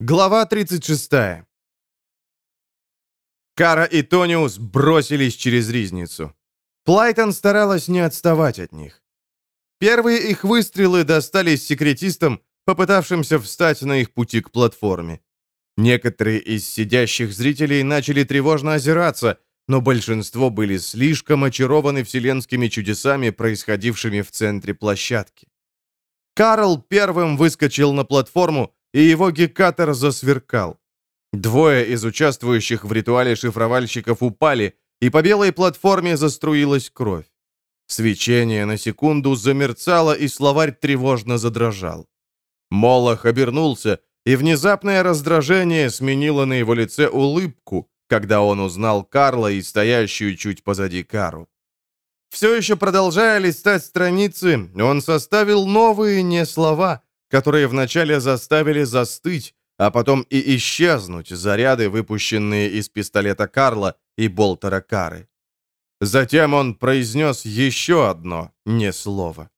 Глава 36. Кара и Тониус бросились через ризницу. Плайтон старалась не отставать от них. Первые их выстрелы достались секретистам, попытавшимся встать на их пути к платформе. Некоторые из сидящих зрителей начали тревожно озираться, но большинство были слишком очарованы вселенскими чудесами, происходившими в центре площадки. Карл первым выскочил на платформу, и его гекатор засверкал. Двое из участвующих в ритуале шифровальщиков упали, и по белой платформе заструилась кровь. Свечение на секунду замерцало, и словарь тревожно задрожал. Молох обернулся, и внезапное раздражение сменило на его лице улыбку, когда он узнал Карла и стоящую чуть позади Кару. Все еще продолжая листать страницы, он составил новые не слова, которые вначале заставили застыть, а потом и исчезнуть заряды, выпущенные из пистолета Карла и болтера Кары. Затем он произнес еще одно не слово.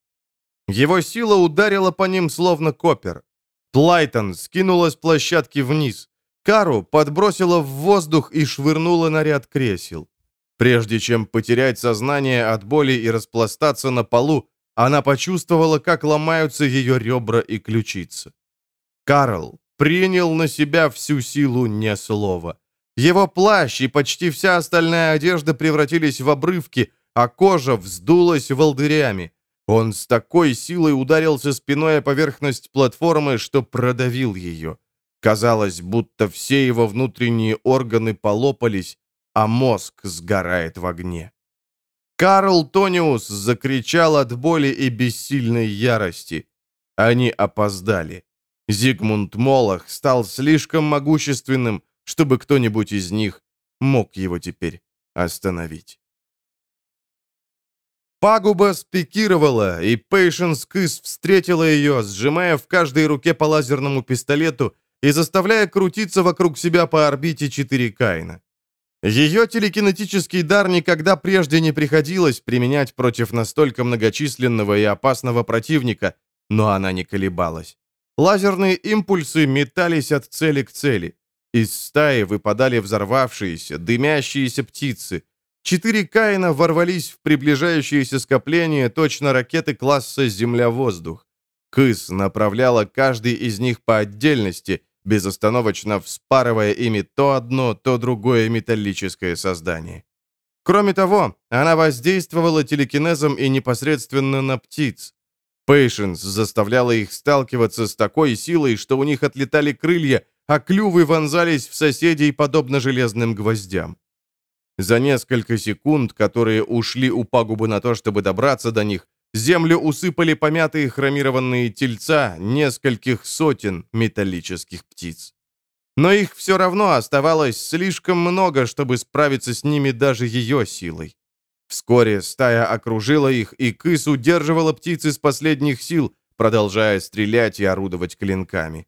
Его сила ударила по ним, словно копер. Плайтон скинула с площадки вниз. Кару подбросила в воздух и швырнула на ряд кресел. Прежде чем потерять сознание от боли и распластаться на полу, она почувствовала, как ломаются ее ребра и ключицы. Карл принял на себя всю силу не слова. Его плащ и почти вся остальная одежда превратились в обрывки, а кожа вздулась волдырями. Он с такой силой ударился спиной о поверхность платформы, что продавил ее. Казалось, будто все его внутренние органы полопались, а мозг сгорает в огне. Карл Тониус закричал от боли и бессильной ярости. Они опоздали. Зигмунд Молох стал слишком могущественным, чтобы кто-нибудь из них мог его теперь остановить. Пагуба спикировала, и Пейшенс Кыс встретила ее, сжимая в каждой руке по лазерному пистолету и заставляя крутиться вокруг себя по орбите 4 Кайна. Ее телекинетический дар никогда прежде не приходилось применять против настолько многочисленного и опасного противника, но она не колебалась. Лазерные импульсы метались от цели к цели. Из стаи выпадали взорвавшиеся, дымящиеся птицы. Четыре Каина ворвались в приближающееся скопление точно ракеты класса «Земля-воздух». Кыс направляла каждый из них по отдельности, безостановочно вспарывая ими то одно, то другое металлическое создание. Кроме того, она воздействовала телекинезом и непосредственно на птиц. Пейшенс заставляла их сталкиваться с такой силой, что у них отлетали крылья, а клювы вонзались в соседей, подобно железным гвоздям. За несколько секунд, которые ушли у пагубы на то, чтобы добраться до них, Землю усыпали помятые хромированные тельца нескольких сотен металлических птиц. Но их все равно оставалось слишком много, чтобы справиться с ними даже ее силой. Вскоре стая окружила их, и кыс удерживала птиц из последних сил, продолжая стрелять и орудовать клинками.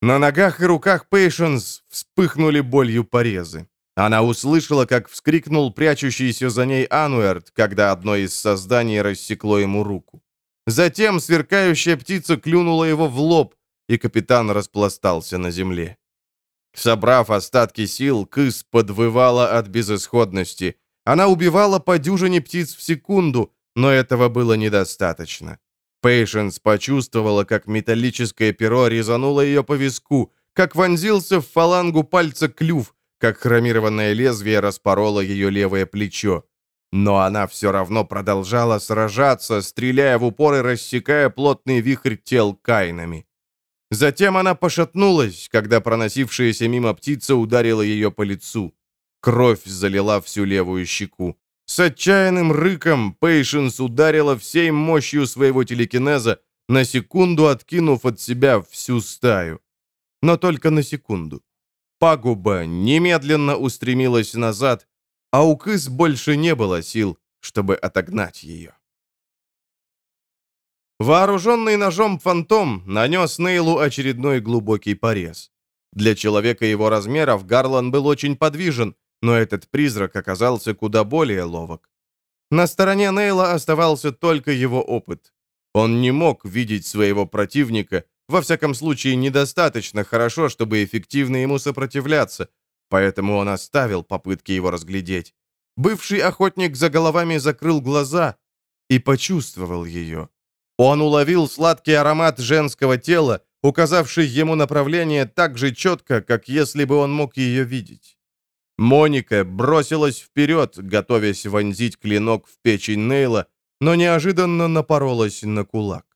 На ногах и руках Пейшенс вспыхнули болью порезы. Она услышала, как вскрикнул прячущийся за ней Ануэрт, когда одно из созданий рассекло ему руку. Затем сверкающая птица клюнула его в лоб, и капитан распластался на земле. Собрав остатки сил, Кыс подвывала от безысходности. Она убивала по дюжине птиц в секунду, но этого было недостаточно. Пейшенс почувствовала, как металлическое перо резануло ее по виску, как вонзился в фалангу пальца клюв, как хромированное лезвие распороло ее левое плечо. Но она все равно продолжала сражаться, стреляя в упор и рассекая плотный вихрь тел кайнами. Затем она пошатнулась, когда проносившаяся мимо птица ударила ее по лицу. Кровь залила всю левую щеку. С отчаянным рыком Пейшенс ударила всей мощью своего телекинеза, на секунду откинув от себя всю стаю. Но только на секунду. Пагуба немедленно устремилась назад, а у Кыс больше не было сил, чтобы отогнать ее. Вооруженный ножом фантом нанес Нейлу очередной глубокий порез. Для человека его размеров Гарлан был очень подвижен, но этот призрак оказался куда более ловок. На стороне Нейла оставался только его опыт. Он не мог видеть своего противника, во всяком случае, недостаточно хорошо, чтобы эффективно ему сопротивляться, поэтому он оставил попытки его разглядеть. Бывший охотник за головами закрыл глаза и почувствовал ее. Он уловил сладкий аромат женского тела, указавший ему направление так же четко, как если бы он мог ее видеть. Моника бросилась вперед, готовясь вонзить клинок в печень Нейла, но неожиданно напоролась на кулак.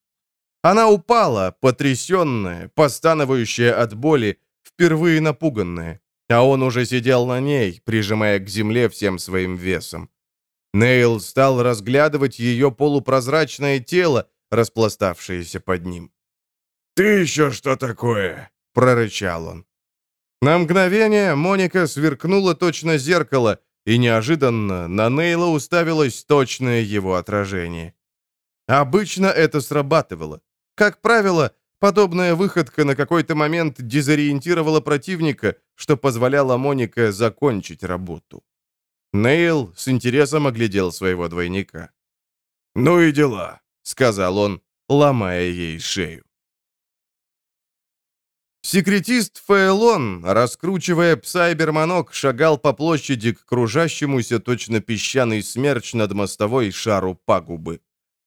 Она упала, потрясенная, постановающая от боли, впервые напуганная, а он уже сидел на ней, прижимая к земле всем своим весом. Нейл стал разглядывать ее полупрозрачное тело, распластавшееся под ним. «Ты еще что такое?» — прорычал он. На мгновение Моника сверкнула точно зеркало, и неожиданно на Нейла уставилось точное его отражение. Обычно это срабатывало. Как правило, подобная выходка на какой-то момент дезориентировала противника, что позволяло Монике закончить работу. Нейл с интересом оглядел своего двойника. «Ну и дела», — сказал он, ломая ей шею. Секретист Фейлон, раскручивая псайберманок, шагал по площади к кружащемуся точно песчаный смерч над мостовой шару пагубы.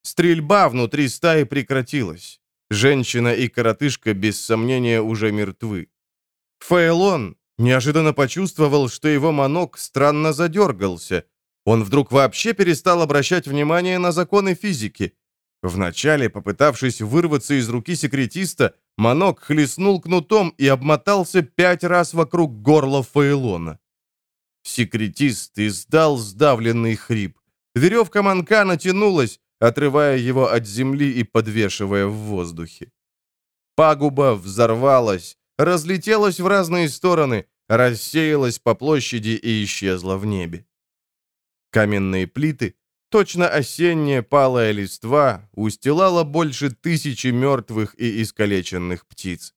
Стрельба внутри стаи прекратилась. Женщина и коротышка без сомнения уже мертвы. Фейлон неожиданно почувствовал, что его манок странно задергался. Он вдруг вообще перестал обращать внимание на законы физики. Вначале, попытавшись вырваться из руки секретиста, Манок хлестнул кнутом и обмотался пять раз вокруг горла Фейлона. Секретист издал сдавленный хрип. Веревка манка натянулась, отрывая его от земли и подвешивая в воздухе. Пагуба взорвалась, разлетелась в разные стороны, рассеялась по площади и исчезла в небе. Каменные плиты, точно осенняя палая листва, устилала больше тысячи мертвых и искалеченных птиц.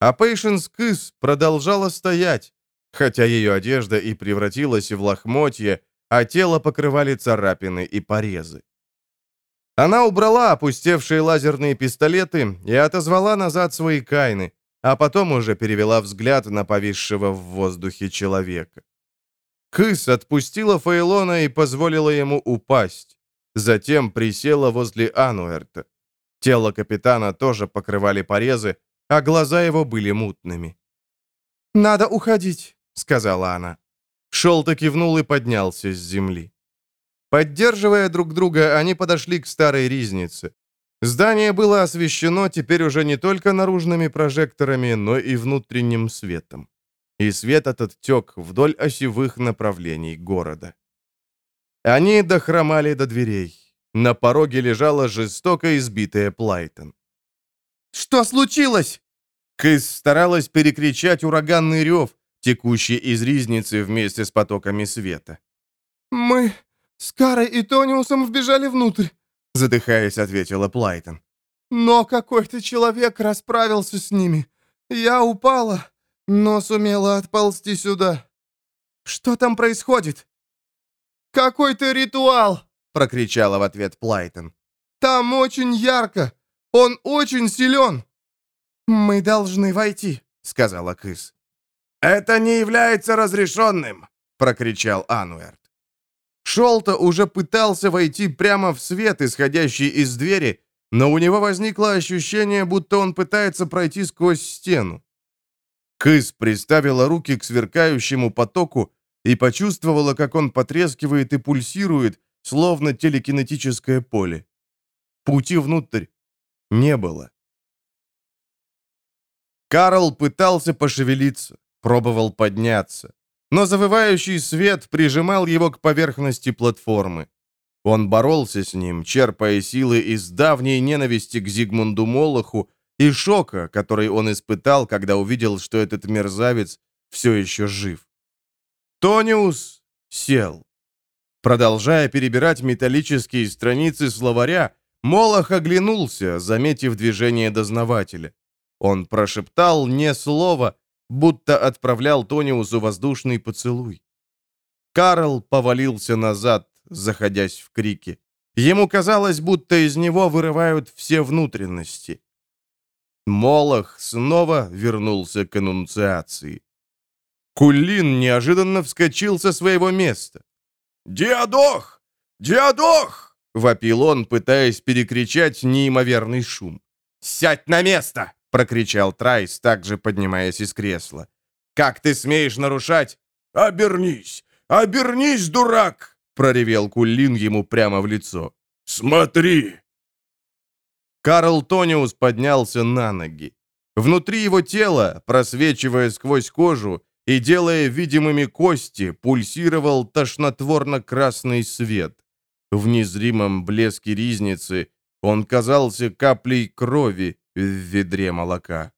А Пейшенс Кыс продолжала стоять, хотя ее одежда и превратилась в лохмотье, а тело покрывали царапины и порезы. Она убрала опустевшие лазерные пистолеты и отозвала назад свои кайны, а потом уже перевела взгляд на повисшего в воздухе человека. Кыс отпустила Фейлона и позволила ему упасть. Затем присела возле Ануэрта. Тело капитана тоже покрывали порезы, а глаза его были мутными. «Надо уходить», — сказала она. Шелта кивнул и поднялся с земли. Поддерживая друг друга, они подошли к старой ризнице. Здание было освещено теперь уже не только наружными прожекторами, но и внутренним светом. И свет этот тек вдоль осевых направлений города. Они дохромали до дверей. На пороге лежала жестоко избитая Плайтон. «Что случилось?» Кыс старалась перекричать ураганный рев, текущий из ризницы вместе с потоками света. «Мы с Карой и Тониусом вбежали внутрь», — задыхаясь, ответила Плайтон. «Но какой-то человек расправился с ними. Я упала, но сумела отползти сюда. Что там происходит?» «Какой-то ритуал!» — прокричала в ответ Плайтон. «Там очень ярко! Он очень силен!» «Мы должны войти», — сказала Кыс. «Это не является разрешенным!» — прокричал Ануэрт. Шолта уже пытался войти прямо в свет, исходящий из двери, но у него возникло ощущение, будто он пытается пройти сквозь стену. Кыс приставила руки к сверкающему потоку и почувствовала, как он потрескивает и пульсирует, словно телекинетическое поле. Пути внутрь не было. Карл пытался пошевелиться, пробовал подняться но завывающий свет прижимал его к поверхности платформы. Он боролся с ним, черпая силы из давней ненависти к Зигмунду Молоху и шока, который он испытал, когда увидел, что этот мерзавец все еще жив. Тониус сел. Продолжая перебирать металлические страницы словаря, Молох оглянулся, заметив движение дознавателя. Он прошептал не слово, будто отправлял Тониусу воздушный поцелуй. Карл повалился назад, заходясь в крики. Ему казалось, будто из него вырывают все внутренности. Молох снова вернулся к аннунциации. Кулин неожиданно вскочил со своего места. «Диадох! Диадох!» — вопил он, пытаясь перекричать неимоверный шум. «Сядь на место!» — прокричал Трайс, также поднимаясь из кресла. «Как ты смеешь нарушать?» «Обернись! Обернись, дурак!» — проревел Кулин ему прямо в лицо. «Смотри!» Карл Тониус поднялся на ноги. Внутри его тела, просвечивая сквозь кожу и делая видимыми кости, пульсировал тошнотворно-красный свет. В незримом блеске ризницы он казался каплей крови в ведре молока.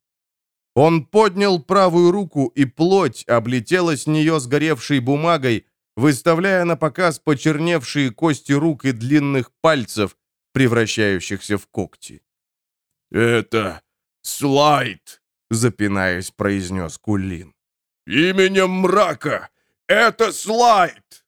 Он поднял правую руку, и плоть облетела с нее сгоревшей бумагой, выставляя на показ почерневшие кости рук и длинных пальцев, превращающихся в когти. «Это слайд», — запинаясь, произнес Кулин. «Именем мрака! Это слайд!»